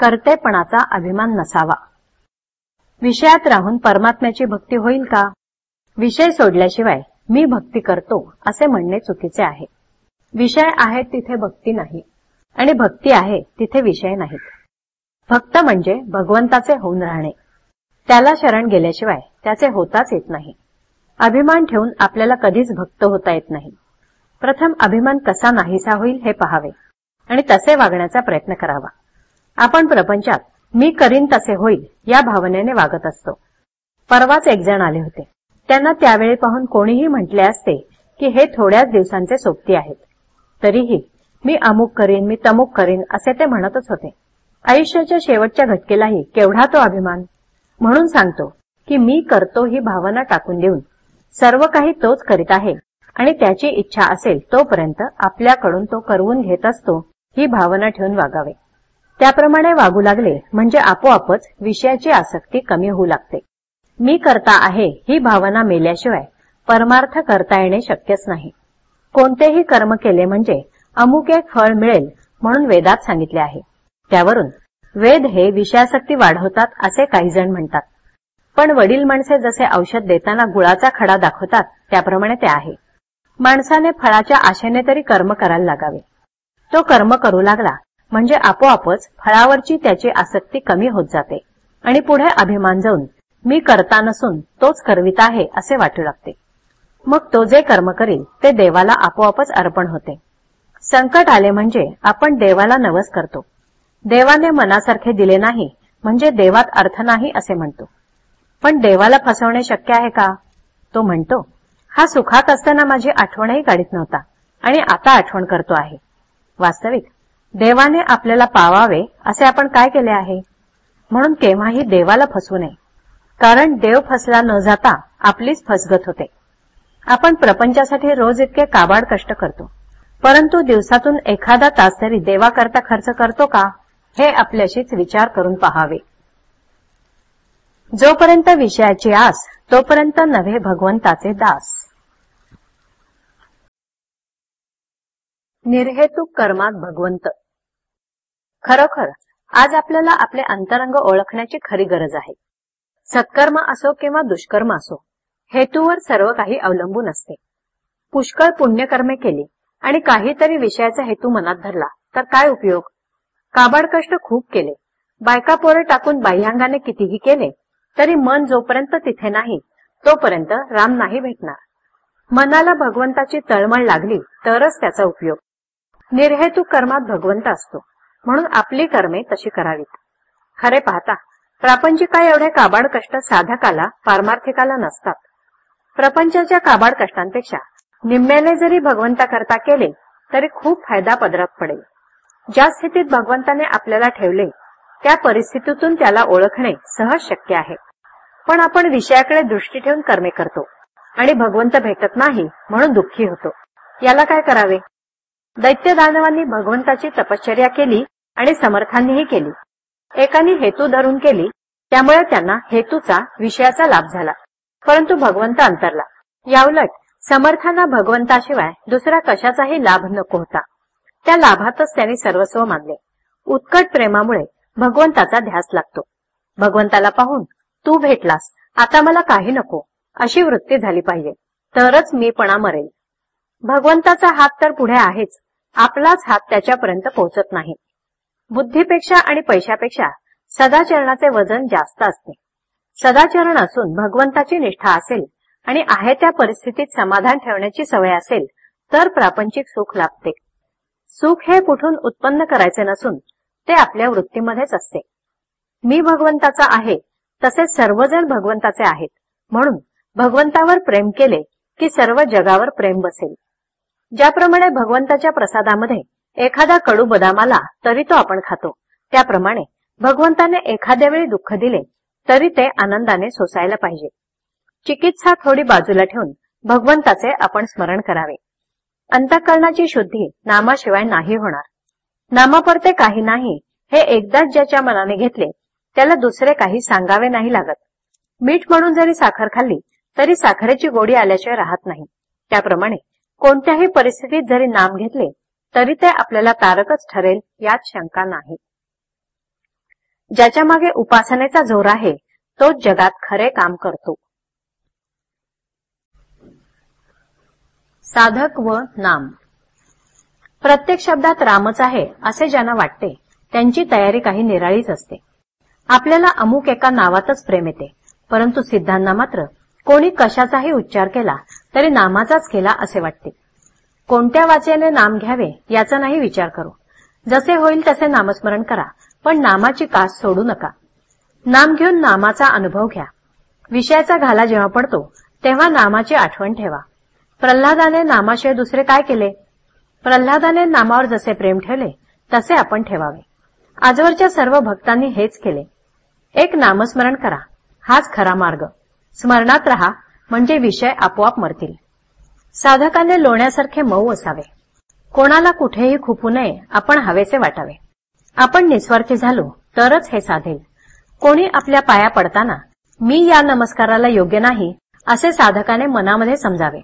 कर्तेपणाचा अभिमान नसावा. विषयात राहून परमात्म्याची भक्ती होईल का? विषय सोडल्याशिवाय मी भक्ती करतो असे म्हणणे चुकीचे आहे. विषय आहेत तिथे भक्ती नाही आणि भक्ती आहे तिथे विषय नाहीत. भक्त म्हणजे भगवंताचे होऊन राहणे. त्याला शरण गेल्याशिवाय त्याचे होताच येत नाही. अभिमान ठेवून आपल्याला कधीच भक्त होता येत नाही. प्रथम अभिमान कसा नाहीसा होईल हे पहावे आणि तसे वागण्याचा प्रयत्न करावा. आपण प्रपंचात मी करीन तसे होईल या भावनेने वागत असतो. परवाच एक जण आले होते. त्यांना त्यावेळी पाहून कोणीही म्हटले असते की हे थोड्याच दिवसांचे सोबती आहेत. तरीही मी अमुक करीन मी तमुक करीन असे ते म्हणतच होते. आयुष्याच्या शेवटच्या घटकेलाही केवढा तो अभिमान? म्हणून सांगतो की मी करतो ही भावना टाकून देऊन सर्व काही तोच करीत आहे आणि त्याची इच्छा असेल तोपर्यंत आपल्याकडून तो करवून घेत असतो ही भावना ठेवून वागावे. त्याप्रमाणे वागू लागले म्हणजे आपोआपच विषयाची आसक्ती कमी होऊ लागते. मी करता आहे ही भावना मेल्याशिवाय परमार्थ करता येणे शक्यच नाही. कोणतेही कर्म केले म्हणजे अमुक एक फळ मिळेल म्हणून वेदात सांगितले आहे. त्यावरून वेद हे विषयासक्ती वाढवतात असे काही जण म्हणतात. पण वडील माणसे जसे औषध देताना गुळाचा खडा दाखवतात त्याप्रमाणे ते आहे. माणसाने फळाच्या आशेने तरी कर्म करायला लागावे. तो कर्म करू लागला म्हणजे आपोआपच फळावरची त्याची आसक्ती कमी होत जाते. आणि पुढे अभिमान जाऊन मी करता नसून तोच करवित आहे असे वाटू लागते. मग तो जे कर्म करील ते देवाला आपोआपच अर्पण होते. संकट आले म्हणजे आपण देवाला नवस करतो. देवाने मनासारखे दिले नाही म्हणजे देवात अर्थ नाही असे म्हणतो. पण देवाला फसवणे शक्य आहे का? तो म्हणतो हा सुखात असताना माझी आठवणही काढीत नव्हता आणि आता आठवण करतो आहे. वास्तविक देवाने आपल्याला पावावे असे आपण काय केले आहे? म्हणून केव्हाही देवाला फसवू नये. कारण देव फसला न जाता आपलीच फसगत होते. आपण प्रपंचासाठी रोज इतके काबाड कष्ट करतो. परंतु दिवसातून एखादा तास तरी देवाकरता खर्च करतो का? हे आपल्याशीच विचार करून पहावे. जोपर्यंत विषयाची आस तोपर्यंत नव्हे भगवंताचे दास. निर्हेतुक कर्मात भगवंत. खरोखर आज आपल्याला आपले अंतरंग ओळखण्याची खरी गरज आहे. सत्कर्म असो किंवा दुष्कर्म असो हेतूवर सर्व काही अवलंबून असते. पुष्कळ पुण्यकर्मे केली आणि काहीतरी विषयाचा हेतू मनात धरला तर काय उपयोग? काबाड कष्ट खूप केले. बायका पोरे टाकून बाह्यांगाने कितीही केले तरी मन जोपर्यंत तिथे नाही तोपर्यंत राम नाही भेटणार. मनाला भगवंताची तळमळ लागली तरच त्याचा उपयोग. निर्हेतू कर्मात भगवंत असतो. म्हणून आपली कर्मे तशी करावीत. खरे पाहता प्रापंचिका एवढे काबाड कष्ट साधकाला पारमार्थिकाला नसतात. प्रपंचाच्या काबाड कष्टांपेक्षा निम्म्याने जरी भगवंता करता केले तरी खूप फायदा पदरात पडेल. ज्या स्थितीत भगवंताने आपल्याला ठेवले त्या परिस्थितीतून त्याला ओळखणे सहज शक्य आहे. पण आपण विषयाकडे दृष्टी ठेवून कर्मे करतो. आणि भगवंत भेटत नाही म्हणून दुःखी होतो. याला काय करावे? दैत्य दानवांनी भगवंताची तपश्चर्या केली आणि समर्थांनीही केली. एकानी हेतू धरून केली त्यामुळे त्यांना हेतूचा विषयाचा लाभ झाला. परंतु भगवंत अंतरला. याउलट समर्थांना भगवंताशिवाय दुसरा कशाचाही लाभ नको होता. त्या लाभातच त्यांनी सर्वस्व मानले. उत्कट प्रेमामुळे भगवंताचा ध्यास लागतो. भगवंताला पाहून तू भेटलास आता मला काही नको अशी वृत्ती झाली पाहिजे तरच मीपणा मरेल भगवंताचा हात तर पुढे आहेच आपलाच हात त्याच्यापर्यंत पोहोचत नाही. बुद्धीपेक्षा आणि पैशापेक्षा सदाचरणाचे वजन जास्त असते. सदाचरण असून भगवंताची निष्ठा असेल आणि आहे त्या परिस्थितीत समाधान ठेवण्याची सवय असेल तर प्रापंचिक सुख लाभते. सुख हे कुठून उत्पन्न करायचे नसून ते आपल्या वृत्तीमध्येच असते. मी भगवंताचा आहे तसेच सर्वजण भगवंताचे आहेत म्हणून भगवंतावर प्रेम केले की सर्व जगावर प्रेम बसेल. ज्याप्रमाणे भगवंताच्या प्रसादामध्ये एखादा कडू बदाम आला तरी तो आपण खातो. त्याप्रमाणे भगवंताने एखाद्या वेळी दुःख दिले तरी ते आनंदाने सोसायला पाहिजे. चिकित्सा थोडी बाजूला ठेवून भगवंताचे आपण स्मरण करावे. अंतःकरणाची शुद्धी नामाशिवाय नाही होणार. नामापरते काही नाही हे एकदाच ज्याच्या मनाने घेतले त्याला दुसरे काही सांगावे नाही लागत. मीठ म्हणून जरी साखर खाल्ली तरी साखरेची गोडी आल्याशिवाय राहत नाही. त्याप्रमाणे कोणत्याही परिस्थितीत जरी नाम घेतले तरी ते आपल्याला तारकच ठरेल यात शंका नाही. ज्याच्या मागे उपासनेचा जोर आहे तोच जगात खरे काम करतो. साधक व नाम. प्रत्येक शब्दात रामच आहे असे ज्यांना वाटते त्यांची तयारी काही निराळीच असते. आपल्याला अमुक एका नावातच प्रेम येते परंतु सिद्धांना मात्र कोणी कशाचाही उच्चार केला तरी नामाचाच केला असे वाटते. कोणत्या वाचेने नाम घ्यावे याचा नाही विचार करू. जसे होईल तसे नामस्मरण करा पण नामाची कास सोडू नका. नाम घेऊन नामाचा अनुभव घ्या. विषयाचा घाला जेव्हा पडतो तेव्हा नामाची आठवण ठेवा. प्रल्हादाने नामाशिवाय दुसरे काय केले? प्रल्हादाने नामावर जसे प्रेम ठेवले तसे आपण ठेवावे. आजवरच्या सर्व भक्तांनी हेच केले. एक नामस्मरण करा. हाच खरा मार्ग. स्मरणात रहा म्हणजे विषय आपोआप मरतील. साधकाने लोण्यासारखे मऊ असावे. कोणाला कुठेही खुपू नये आपण हवेसे वाटावे. आपण निस्वार्थी झालो तरच हे साधेल. कोणी आपल्या पाया पडताना मी या नमस्काराला योग्य नाही असे साधकाने मनामध्ये समजावे.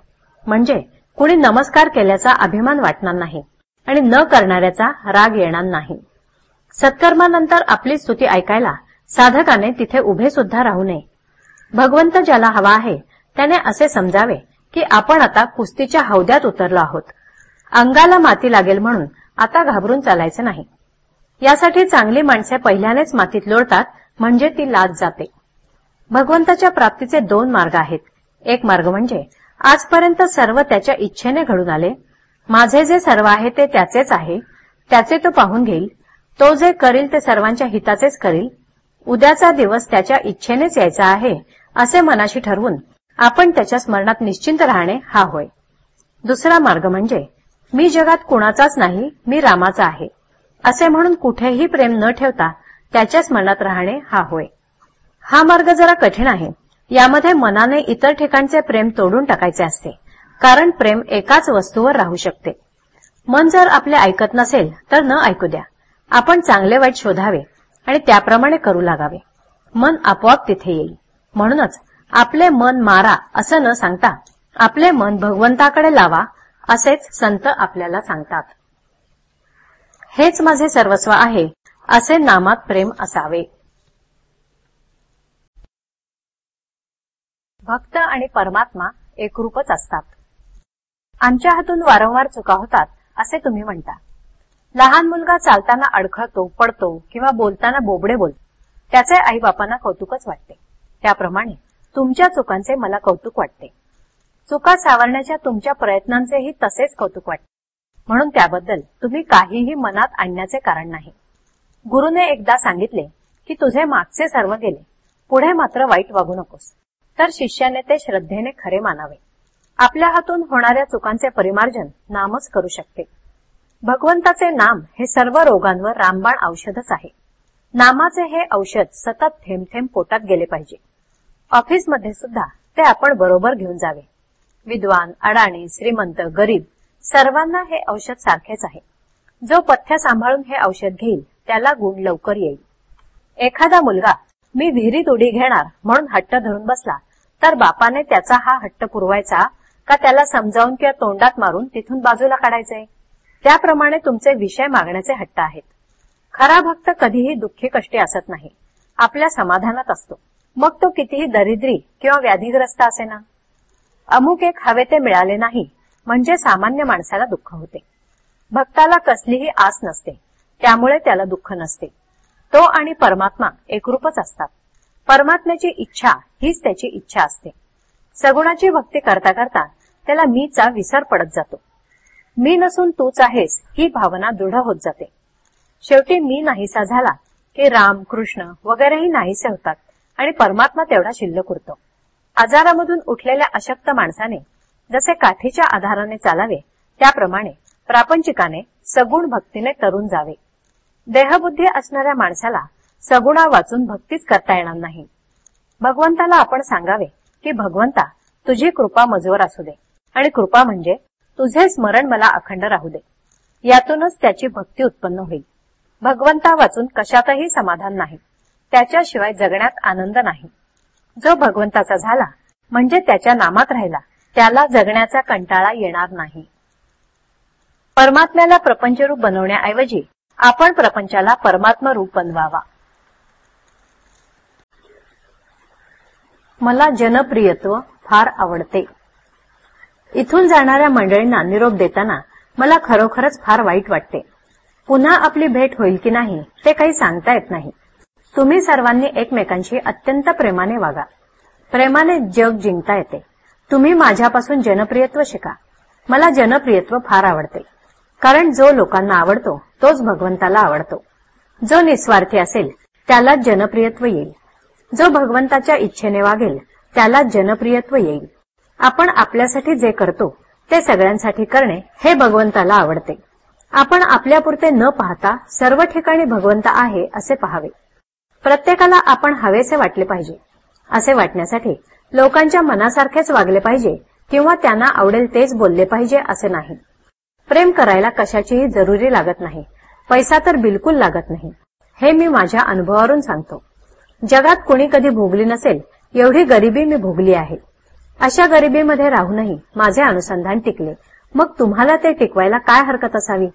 म्हणजे कुणी नमस्कार केल्याचा अभिमान वाटणार नाही आणि न करणाऱ्याचा राग येणार नाही. सत्कर्मानंतर आपली स्तुती ऐकायला साधकाने तिथे उभे सुद्धा राहू नये. भगवंत ज्याला हवा आहे त्याने असे समजावे की आपण आता कुस्तीच्या हौद्यात उतरलो आहोत. अंगाला माती लागेल म्हणून आता घाबरून चालायचे नाही. यासाठी चांगली माणसे पहिल्यानेच मातीत लोळतात म्हणजे ती लाज जाते. भगवंताच्या प्राप्तीचे दोन मार्ग आहेत. एक मार्ग म्हणजे आजपर्यंत सर्व त्याच्या इच्छेने घडून आले. माझे जे सर्व आहे ते त्याचेच आहे. त्याचे तो पाहून घेईल. तो जे करील ते सर्वांच्या हिताचेच करील. उद्याचा दिवस त्याच्या इच्छेनेच यायचा आहे असे मनाशी ठरवून आपण त्याच्या स्मरणात निश्चिंत राहणे हा होय. दुसरा मार्ग म्हणजे मी जगात कुणाचाच नाही मी रामाचा आहे असे म्हणून कुठेही प्रेम न ठेवता त्याच्या स्मरणात राहणे हा होय. हा मार्ग जरा कठीण आहे यामध्ये मनाने इतर ठिकाणचे प्रेम तोडून टाकायचे असते कारण प्रेम एकाच वस्तूवर राहू शकते. मन जर आपले ऐकत नसेल तर न ऐकू द्या. आपण चांगले वाईट शोधावे आणि त्याप्रमाणे करू लागावे. मन आपोआप तिथे येईल. म्हणूनच आपले मन मारा असं न सांगता आपले मन भगवंताकडे लावा असेच संत आपल्याला सांगतात. हेच माझे सर्वस्व आहे असे नामात प्रेम असावे. भक्त आणि परमात्मा एकरूपच असतात. आमच्या हातून वारंवार चुका होतात असे तुम्ही म्हणता. लहान मुलगा चालताना अडखळतो पडतो किंवा बोलताना बोबडे बोलतो. त्याचे आई बापांना कौतुकच वाटते. त्याप्रमाणे तुमच्या चुकांचे मला कौतुक वाटते. चुका सावरण्याच्या तुमच्या प्रयत्नांचेही तसेच कौतुक वाटते. म्हणून त्याबद्दल तुम्ही काहीही मनात आणण्याचे कारण नाही. गुरुने एकदा सांगितले की तुझे मागचे सर्व गेले. पुढे मात्र वाईट वागू नकोस. तर शिष्याने ते श्रद्धेने खरे मानावे. आपल्या हातून होणाऱ्या चुकांचे परिमार्जन नामच करू शकते. भगवंताचे नाम हे सर्व रोगांवर रामबाण औषधच आहे. नामाचे हे औषध सतत थेंब थेंब पोटात गेले पाहिजे. ऑफिसमध्ये सुद्धा ते आपण बरोबर घेऊन जावे. विद्वान अडाणी श्रीमंत गरीब सर्वांना हे औषध सारखेच आहे. जो पथ्य सांभाळून हे औषध घेईल त्याला गुण लवकर येईल. एखादा मुलगा मी विहिरीत उडी घेणार म्हणून हट्ट धरून बसला तर बापाने त्याचा हा हट्ट पुरवायचा का त्याला समजावून किंवा तोंडात मारून तिथून बाजूला काढायचे? त्याप्रमाणे तुमचे विषय मागण्याचे हट्ट आहेत. खरा भक्त कधीही दुःखी कष्टी असत नाही. आपल्या समाधानात असतो. मग तो कितीही दरिद्री किंवा व्याधीग्रस्त असे ना. अमुक एक हवे ते मिळाले नाही म्हणजे सामान्य माणसाला दुःख होते. भक्ताला कसलीही आस नसते त्यामुळे त्याला दुःख नसते. तो आणि परमात्मा एकरूपच असतात. परमात्म्याची इच्छा हीच त्याची इच्छा असते. सगुणाची भक्ती करता करता त्याला मीचा विसर पडत जातो. मी नसून तूच आहेस ही भावना दृढ होत जाते. शेवटी मी नाहीसा झाला की राम कृष्ण वगैरेही नाहीसे होतात आणि परमात्मा तेवढा शिल्लक उरतो. आजारामधून उठलेल्या अशक्त माणसाने जसे काठीच्या आधाराने चालावे त्याप्रमाणे प्रापंचिकाने सगुण भक्तीने तरुण जावे. देहबुद्धी असणाऱ्या माणसाला सगुणा वाचून भक्तीच करता येणार नाही. भगवंताला आपण सांगावे की भगवंता तुझी कृपा मजवर असू दे. आणि कृपा म्हणजे तुझे स्मरण मला अखंड राहू दे. यातूनच त्याची भक्ती उत्पन्न होईल. भगवंता वाचून कशातही समाधान नाही. त्याच्याशिवाय जगण्यात आनंद नाही. जो भगवंताचा झाला म्हणजे त्याच्या नामात राहिला त्याला जगण्याचा कंटाळा येणार नाही. परमात्म्याला प्रपंचरूप बनवण्याऐवजी आपण प्रपंचाला परमात्म रूप बनवावा. मला जनप्रियत्व फार आवडते. इथून जाणाऱ्या मंडळींना निरोप देताना मला खरोखरच फार वाईट वाटते. पुन्हा आपली भेट होईल की नाही ते काही सांगता येत नाही. तुम्ही सर्वांनी एकमेकांशी अत्यंत प्रेमाने वागा. प्रेमाने जग जिंकता येते. तुम्ही माझ्यापासून जनप्रियत्व शिका. मला जनप्रियत्व फार आवडते. कारण जो लोकांना आवडतो तोच भगवंताला आवडतो. जो निस्वार्थी असेल त्याला जनप्रियत्व येईल. जो भगवंताच्या इच्छेने वागेल त्याला जनप्रियत्व येईल. आपण आपल्यासाठी जे करतो ते सगळ्यांसाठी करणे हे भगवंताला आवडते. आपण आपल्यापुरते न पाहता सर्व ठिकाणी भगवंत आहे असे पहावे. प्रत्येकाला आपण हवेसे वाटले पाहिजे. असे वाटण्यासाठी लोकांच्या मनासारखेच वागले पाहिजे किंवा त्यांना आवडेल तेच बोलले पाहिजे असे नाही. प्रेम करायला कशाचीही जरुरी लागत नाही. पैसा तर बिलकुल लागत नाही. हे मी माझ्या अनुभवावरून सांगतो. जगात कोणी कधी भोगली नसेल एवढी गरिबी मी भोगली आहे. अशा गरिबीमध्ये राहूनही माझे अनुसंधान टिकले. मग तुम्हाला ते टिकवायला काय हरकत असावी?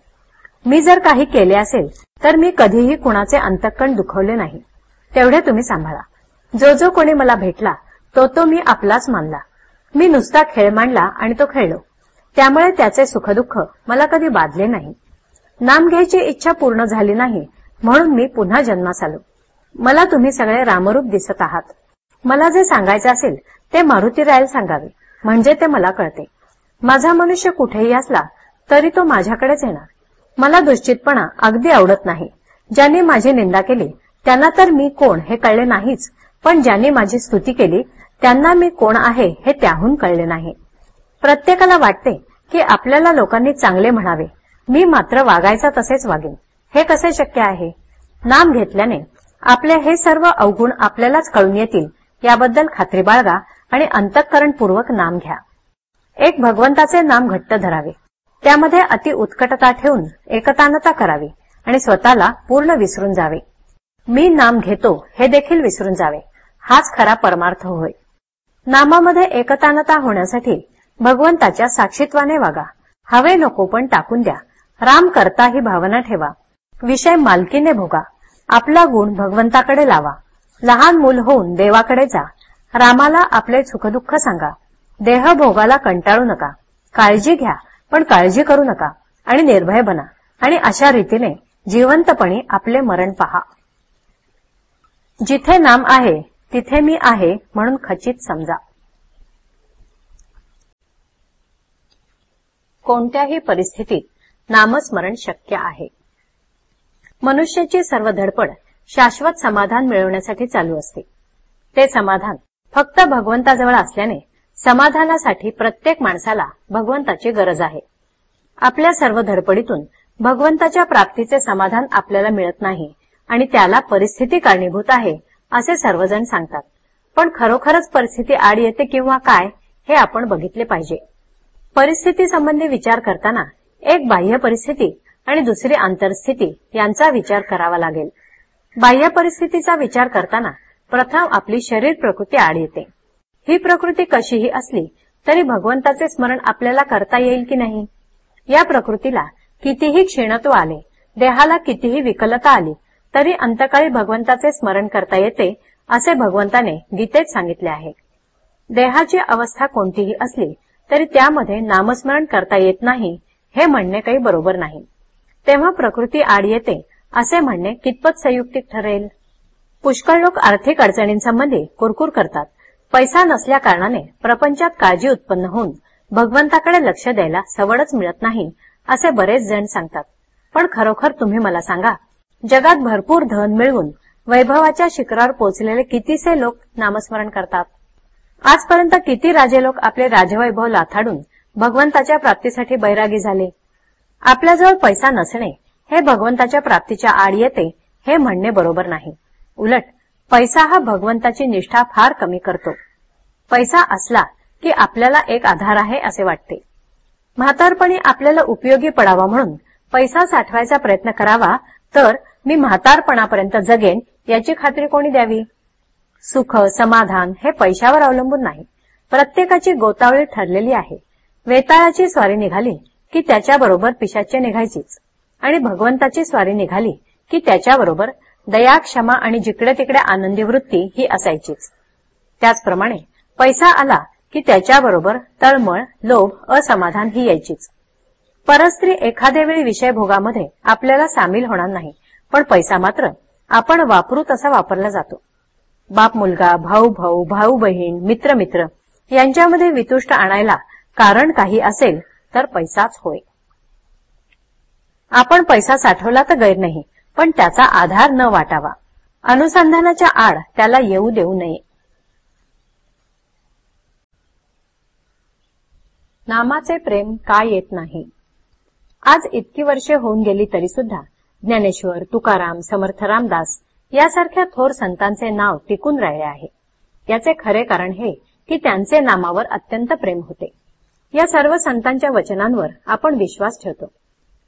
मी जर काही केले असेल तर मी कधीही कुणाचे अंतकण दुखवले नाही. तेवढे तुम्ही सांभाळा. जो जो कोणी मला भेटला तो तो मी आपलाच मानला. मी नुसता खेळ मांडला आणि तो खेळलो. त्यामुळे त्याचे सुखदुःख मला कधी बाधले नाही. नाम घ्यायची इच्छा पूर्ण झाली नाही म्हणून मी पुन्हा जन्मास आलो. मला तुम्ही सगळे रामरूप दिसत आहात. मला जे सांगायचे असेल ते मारुती रायल सांगावे. म्हणजे ते मला कळते. माझा मनुष्य कुठेही असला तरी तो माझ्याकडेच येणार. मला दुश्चितपणा अगदी आवडत नाही. ज्यांनी माझी निंदा केली त्यांना तर मी कोण हे कळले नाहीच. पण ज्यांनी माझी स्तुती केली त्यांना मी कोण आहे हे त्याहून कळले नाही. प्रत्येकाला वाटते की आपल्याला लोकांनी चांगले म्हणावे. मी मात्र वागायचा तसेच वागेन. हे कसे शक्य आहे? नाम घेतल्याने आपले हे सर्व अवगुण आपल्यालाच कळून येतील याबद्दल खात्री बाळगा आणि अंतःकरणपूर्वक नाम घ्या. एक भगवंताचे नाम घट्ट धरावे. त्यामध्ये अति उत्कटता ठेवून एकतानता करावी आणि स्वतःला पूर्ण विसरून जावे. मी नाम घेतो हे देखील विसरून जावे. हाच खरा परमार्थ होय. नामामध्ये एकतानता होण्यासाठी भगवंताच्या साक्षीत्वाने वागा. हवे नको पण टाकून द्या. राम करता ही भावना ठेवा. विषय मालकीने भोगा. आपला गुण भगवंताकडे लावा. लहान मूल होऊन देवाकडे जा. रामाला आपले सुखदुःख सांगा. देह भोगाला कंटाळू नका. काळजी घ्या पण काळजी करू नका आणि निर्भय बना. आणि अशा रीतीने जिवंतपणे आपले मरण पहा. जिथे नाम आहे तिथे मी आहे म्हणून खचित समजा. कोणत्याही परिस्थितीत नामस्मरण शक्य आहे. मनुष्याची सर्व धडपड शाश्वत समाधान मिळवण्यासाठी चालू असते. ते समाधान फक्त भगवंताजवळ असल्याने समाधानासाठी प्रत्येक माणसाला भगवंताची गरज आहे. आपल्या सर्व धडपडीतून भगवंताच्या प्राप्तीचे समाधान आपल्याला मिळत नाही आणि त्याला परिस्थिती कारणीभूत आहे असे सर्वजण सांगतात. पण खरोखरच परिस्थिती आड येते किंवा काय हे आपण बघितले पाहिजे. परिस्थिती संबंधी विचार करताना एक बाह्य परिस्थिती आणि दुसरी आंतरस्थिती यांचा विचार करावा लागेल. बाह्य परिस्थितीचा विचार करताना प्रथम आपली शरीर प्रकृती आड येते ही प्रकृती कशीही असली तरी भगवंताचे स्मरण आपल्याला करता येईल की नाही? या प्रकृतीला कितीही क्षीणत्व आले देहाला कितीही विकलता आली तरी अंतकाळी भगवंताचे स्मरण करता येते असे भगवंताने गीतेत सांगितले आहे. देहाची अवस्था कोणतीही असली तरी त्यामध्ये नामस्मरण करता येत नाही हे म्हणणे काही बरोबर नाही. तेव्हा प्रकृती आड येते असे म्हणणे कितपत संयुक्तिक ठरेल? पुष्कळ लोक आर्थिक अडचणींसंबंधी कुरकुर करतात. पैसा नसल्या कारणाने प्रपंचात काळजी उत्पन्न होऊन भगवंताकडे लक्ष द्यायला सवडच मिळत नाही असे बरेच जण सांगतात. पण खरोखर तुम्ही मला सांगा जगात भरपूर धन मिळवून वैभवाच्या शिखरावर पोचलेले कितीसे लोक नामस्मरण करतात? आजपर्यंत किती राजे लोक आपले राजवैभव लाथाडून भगवंताच्या प्राप्तीसाठी बैरागी झाले? आपल्याजवळ पैसा नसणे हे भगवंताच्या प्राप्तीच्या आड येते हे म्हणणे बरोबर नाही. उलट पैसा हा भगवंताची निष्ठा फार कमी करतो. पैसा असला की आपल्याला एक आधार आहे असे वाटते. म्हातारपणी आपल्याला उपयोगी पडावा म्हणून पैसा साठवायचा प्रयत्न करावा तर मी म्हातारपणापर्यंत जगेन याची खात्री कोणी द्यावी? सुख समाधान हे पैशावर अवलंबून नाही. प्रत्येकाची गोतावळी ठरलेली आहे. वेताळाची स्वारी निघाली की त्याच्याबरोबर पिशाचे निघायचीच. आणि भगवंताची स्वारी निघाली की त्याच्याबरोबर दया क्षमा आणि जिकडे तिकडे आनंदी वृत्ती ही असायचीच. त्याचप्रमाणे पैसा आला की त्याच्याबरोबर तळमळ लोभ असमाधान ही यायचीच. परस्त्री एखाद्या वेळी विषयभोगामध्ये आपल्याला सामील होणार नाही पण पैसा मात्र आपण वापरू तसा वापरला जातो. बाप मुलगा भाऊ भाऊ भाऊ बहीण मित्र मित्र यांच्यामध्ये वितुष्ट आणायला कारण काही असेल तर पैसाच होय. आपण पैसा साठवला तर गैर नाही पण त्याचा आधार न वाटावा. अनुसंधानाच्या आड त्याला येऊ देऊ नये. नामाचे प्रेम का येत नाही? आज इतकी वर्षे होऊन गेली तरी सुद्धा ज्ञानेश्वर तुकाराम समर्थ रामदास यासारख्या थोर संतांचे नाव टिकून राहिले आहे. याचे खरे कारण हे की त्यांचे नामावर अत्यंत प्रेम होते. या सर्व संतांच्या वचनांवर आपण विश्वास ठेवतो.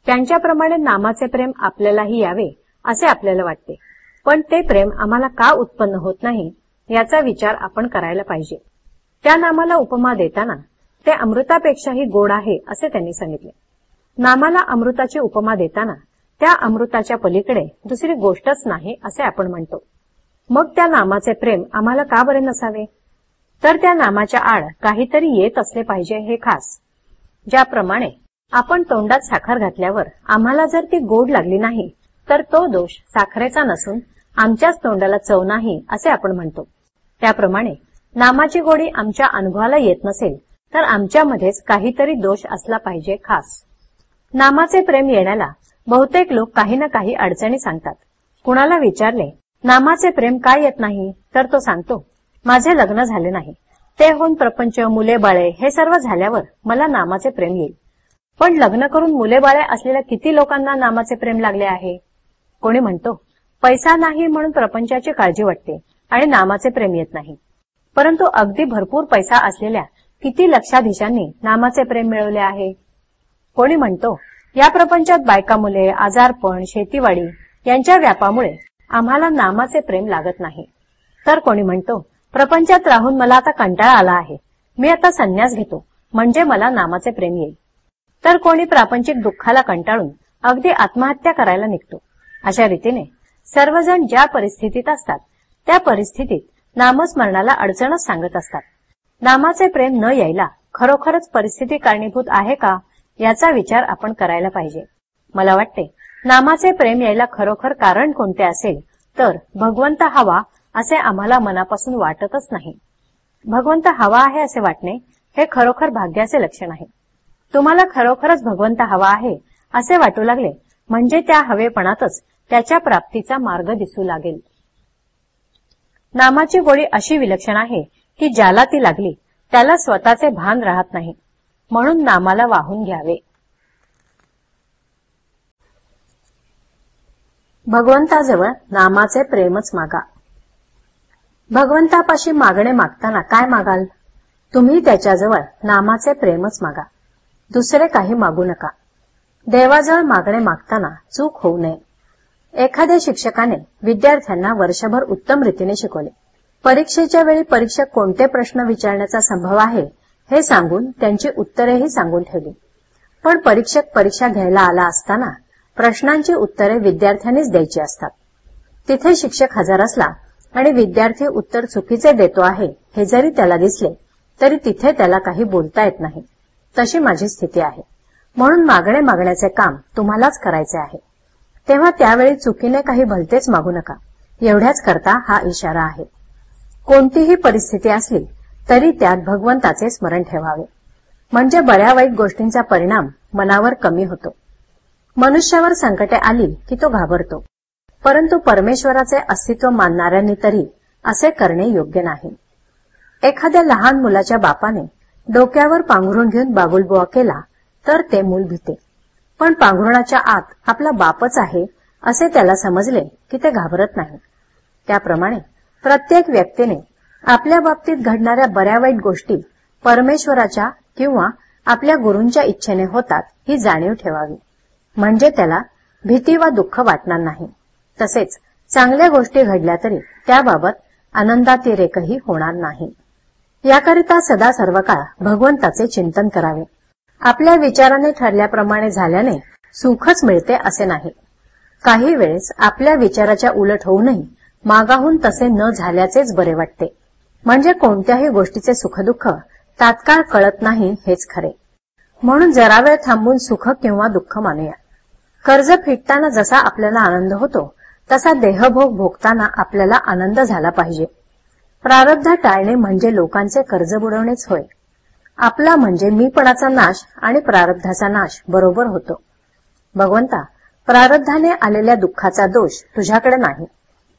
त्यांच्याप्रमाणे नामाचे प्रेम आपल्यालाही यावे असे आपल्याला वाटते. पण ते प्रेम आम्हाला का उत्पन्न होत नाही याचा विचार आपण करायला पाहिजे. त्या नामाला उपमा देताना ते अमृतापेक्षाही गोड आहे असे त्यांनी सांगितले. नामाला अमृताची उपमा देताना त्या अमृताच्या पलीकडे दुसरी गोष्टच नाही असे आपण म्हणतो. मग त्या नामाचे प्रेम आम्हाला का बरे नसावे? तर त्या नामाच्या आड काहीतरी येत असले पाहिजे हे खास. ज्याप्रमाणे आपण तोंडात साखर घातल्यावर आम्हाला जर ती गोड लागली नाही तर तो दोष साखरेचा नसून आमच्याच तोंडाला चव नाही असे आपण म्हणतो. त्याप्रमाणे नामाची गोडी आमच्या अनुभवाला येत नसेल तर आमच्यामध्येच काहीतरी दोष असला पाहिजे खास. नामाचे प्रेम येण्याला बहुतेक लोक काही ना काही अडचणी सांगतात. कुणाला विचारले नामाचे प्रेम काय येत नाही? तर तो सांगतो माझे लग्न झाले नाही. ते होऊन प्रपंच मुले बाळे हे सर्व झाल्यावर मला नामाचे प्रेम येईल. पण लग्न करून मुले बाळे असलेल्या किती लोकांना नामाचे प्रेम लागले आहे? कोणी म्हणतो पैसा नाही म्हणून प्रपंचाची काळजी वाटते आणि नामाचे प्रेम येत नाही. परंतु अगदी भरपूर पैसा असलेल्या किती लक्षाधीशांनी नामाचे प्रेम मिळवले आहे? कोणी म्हणतो या प्रपंचात बायका मुले आजारपण शेतीवाडी यांच्या व्यापामुळे आम्हाला नामाचे प्रेम लागत नाही. तर कोणी म्हणतो प्रपंचात राहून मला आता कंटाळा आला आहे. मी आता संन्यास घेतो. म्हणजे मला नामाचे प्रेम येईल. तर कोणी प्रापंचिक दुःखाला कंटाळून अगदी आत्महत्या करायला निघतो. अशा रीतीने सर्वजण ज्या परिस्थितीत असतात त्या परिस्थितीत नामस्मरणाला अडचणच सांगत असतात. नामाचे प्रेम न यायला खरोखरच परिस्थिती कारणीभूत आहे का याचा विचार आपण करायला पाहिजे. मला वाटते नामाचे प्रेम यायला खरोखर कारण कोणते असेल तर भगवंत हवा असे आम्हाला मनापासून वाटतच नाही. भगवंत हवा आहे असे वाटणे हे खरोखर भाग्याचे लक्षण आहे. तुम्हाला खरोखरच भगवंत हवा आहे असे वाटू लागले. म्हणजे त्या हवेपणातच त्याच्या प्राप्तीचा मार्ग दिसू लागेल. नामाची गोळी अशी विलक्षण आहे की ज्याला ती लागली त्याला स्वतःचे भान राहत नाही. म्हणून नामाला वाहून घ्यावे. भगवंताजवळ नामाचे प्रेमच मागा. भगवंतापाशी मागणे मागताना काय मागाल? तुम्ही त्याच्याजवळ नामाचे प्रेमच मागा. दुसरे काही मागू नका. देवाजवळ मागणे मागताना चूक होऊ नये. एखाद्या शिक्षकाने विद्यार्थ्यांना वर्षभर उत्तम रीतीने शिकवले. परीक्षेच्या वेळी परीक्षक कोणते प्रश्न विचारण्याचा संभव आहे हे सांगून त्यांची उत्तरेही सांगून ठेवली. पण परीक्षक परीक्षा घ्यायला आला असताना प्रश्नांची उत्तरे विद्यार्थ्यांनीच द्यायची असतात. तिथे शिक्षक हजर असला आणि विद्यार्थी उत्तर चुकीचे देतो आहे हे जरी त्याला दिसले तरी तिथे त्याला काही बोलता येत नाही. तशी माझी स्थिती आहे. म्हणून मागणे मागण्याचे काम तुम्हालाच करायचे आहे. तेव्हा त्यावेळी चुकीने काही भलतेच मागू नका. एवढ्याच करता हा इशारा आहे. कोणतीही परिस्थिती असली तरी त्यात भगवंताचे स्मरण ठेवावे. म्हणजे बऱ्या वाईट गोष्टींचा परिणाम मनावर कमी होतो. मनुष्यावर संकटे आली की तो घाबरतो. परंतु परमेश्वराचे अस्तित्व मानणाऱ्यांनी तरी असे करणे योग्य नाही. एखाद्या लहान मुलाच्या बापाने डोक्यावर पांघरून घेऊन बाबुलबुवा केला तर ते मूल भीते. पण पांघरुणाच्या आत आपला बापच आहे असे त्याला समजले की ते घाबरत नाही. त्याप्रमाणे प्रत्येक व्यक्तीने आपल्या बाबतीत घडणाऱ्या बऱ्या वाईट गोष्टी परमेश्वराच्या किंवा आपल्या गुरूंच्या इच्छेने होतात ही जाणीव ठेवावी. म्हणजे त्याला भीती वा दुःख वाटणार नाही. तसेच चांगल्या गोष्टी घडल्या तरी त्याबाबत आनंदातिरेकही होणार नाही. याकरिता सदा सर्वकाळ भगवंताचे चिंतन करावे. आपल्या विचाराने ठरल्याप्रमाणे झाल्याने सुखच मिळते असे नाही. काही वेळेस आपल्या विचाराच्या उलट होऊनही मागाहून तसे न झाल्याचेच बरे वाटते. म्हणजे कोणत्याही गोष्टीचे सुखदुःख तात्काळ कळत नाही हेच खरे. म्हणून जरा वेळ थांबून सुख किंवा दुःख मानूया. कर्ज फिटताना जसा आपल्याला आनंद होतो तसा देहभोग भोगताना आपल्याला आनंद झाला पाहिजे. प्रारब्ध टाळणे म्हणजे लोकांचे कर्ज बुडवणेच होय. आपला म्हणजे मीपणाचा नाश आणि प्रारब्धाचा नाश बरोबर होतो. भगवंता प्रारब्धाने आलेल्या दुःखाचा दोष तुझ्याकडे नाही.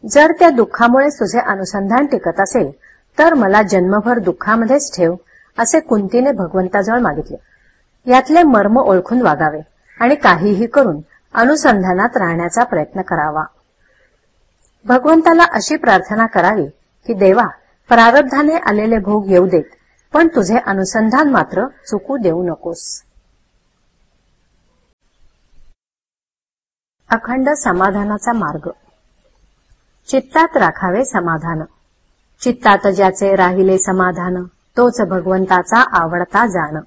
जर त्या दुःखामुळे तुझे अनुसंधान टिकत असेल तर मला जन्मभर दुःखामध्येच ठेव असे कुंतीने भगवंताजवळ मागितले. यातले मर्म ओळखून वागावे आणि काहीही करून अनुसंधानात राहण्याचा प्रयत्न करावा. भगवंताला अशी प्रार्थना करावी की देवा प्रारब्धाने आलेले भोग येऊ देत पण तुझे अनुसंधान मात्र चुकू देऊ नकोस. अखंड समाधानाचा मार्ग. चित्तात राखावे समाधान. चित्तात ज्याचे राहिले समाधान तोच भगवंताचा आवडता जाण.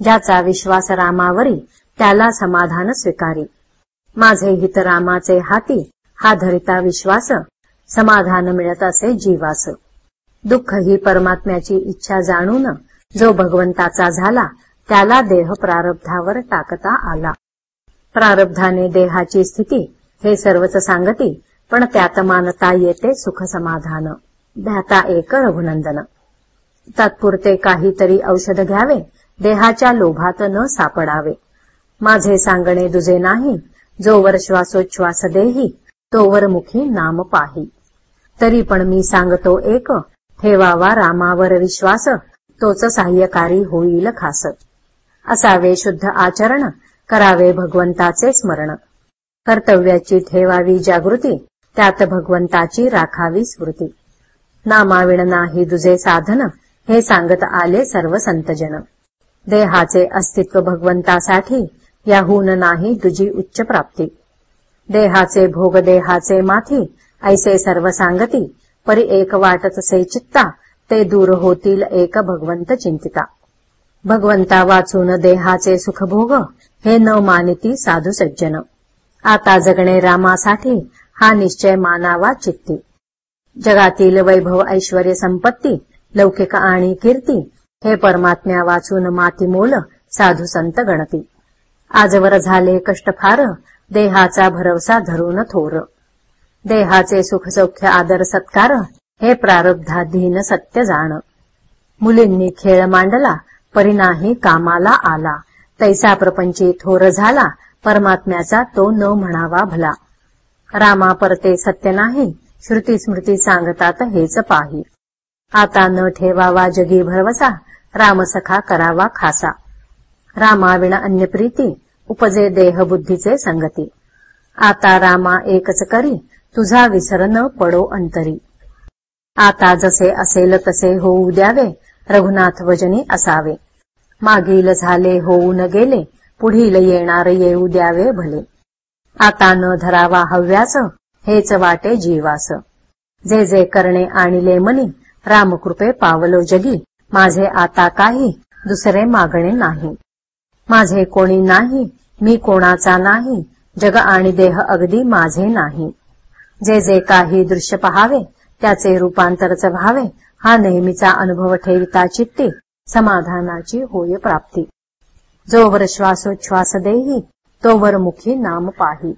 ज्याचा विश्वास रामावरी त्याला समाधान स्वीकारी. माझे हित रामाचे हाती हा धरिता विश्वास समाधान मिळत असे जीवास. दुःख ही परमात्म्याची इच्छा जाणून जो भगवंताचा झाला त्याला देह प्रारब्धावर टाकता आला. प्रारब्धाने देहाची स्थिती हे सर्वच सांगती पण त्यात मानता येते सुख समाधान. ध्याता एक रघुनंदन. तात्पुरते काहीतरी औषध घ्यावे देहाच्या लोभात न सापडावे. माझे सांगणे दुजे नाही जोवर श्वासोच्छ्वास देही तोवर मुखी नाम पाही. तरी पण मी सांगतो एक ठेवावा रामावर विश्वास तोच सहाय्यकारी होईल खास. असावे शुद्ध आचरण करावे भगवंताचे स्मरण. कर्तव्याची ठेवावी जागृती त्यात भगवंताची राखावी स्मृती. नामाविण नाही दुजे साधन हे सांगत आले सर्व संतजन. देहाचे अस्तित्व भगवंतासाठी याहून नाही तुझी उच्च प्राप्ती. देहाचे भोग देहाचे माथी ऐसे सर्व सांगती परी एक वाटत से चित्ता ते दूर होतील एक भगवंत चिंतिता. भगवंता वाचून देहाचे सुखभोग हे न मानिती साधू सज्जन. आता जगणे रामासाठी हा निश्चय मानावा चित्ती. जगातील वैभव ऐश्वर संपत्ती लौकिक आणि कीर्ती हे परमात्म्या वाचून माती मोल साधू संत गणती. आजवर झाले कष्ट फार देहाचा भरवसा धरून थोर. देहाचे सुखसौख्य आदर सत्कार हे प्रारब्धाधीन सत्य जाण. मुलींनी खेळ मांडला परिणाही कामाला आला. तैसा प्रपंची थोर झाला परमात्म्याचा तो न म्हणावा भला. रामा परते सत्य नाही श्रुती स्मृती सांगतात हेच पाही. आता न ठेवावा जगी भरवसा रामसखा करावा खासा. रामाविण अन्य प्रीती उपजे देह बुद्धीचे संगती. आता रामा एकच करी तुझा विसर न पडो अंतरी. आता जसे असेल तसे होऊ द्यावे रघुनाथ वजनी असावे. मागील झाले होऊ न गेले पुढील येणार येऊ द्यावे भले. आता न धरावा हव्यास हेच वाटे जीवास. जे जे करणे आणले मनी रामकृपे पावलो जगी. माझे आता काही दुसरे मागणे नाही. माझे कोणी नाही मी कोणाचा नाही जग आणि देह अगदी माझे नाही. जे जे काही दृश्य पहावे त्याचे रूपांतरच व्हावे हा नेहमीचा अनुभव ठेविता चित्ती समाधानाची होय प्राप्ती. जोवर श्वासोच्छ्वास देही तोवर मुखी नाम पाही.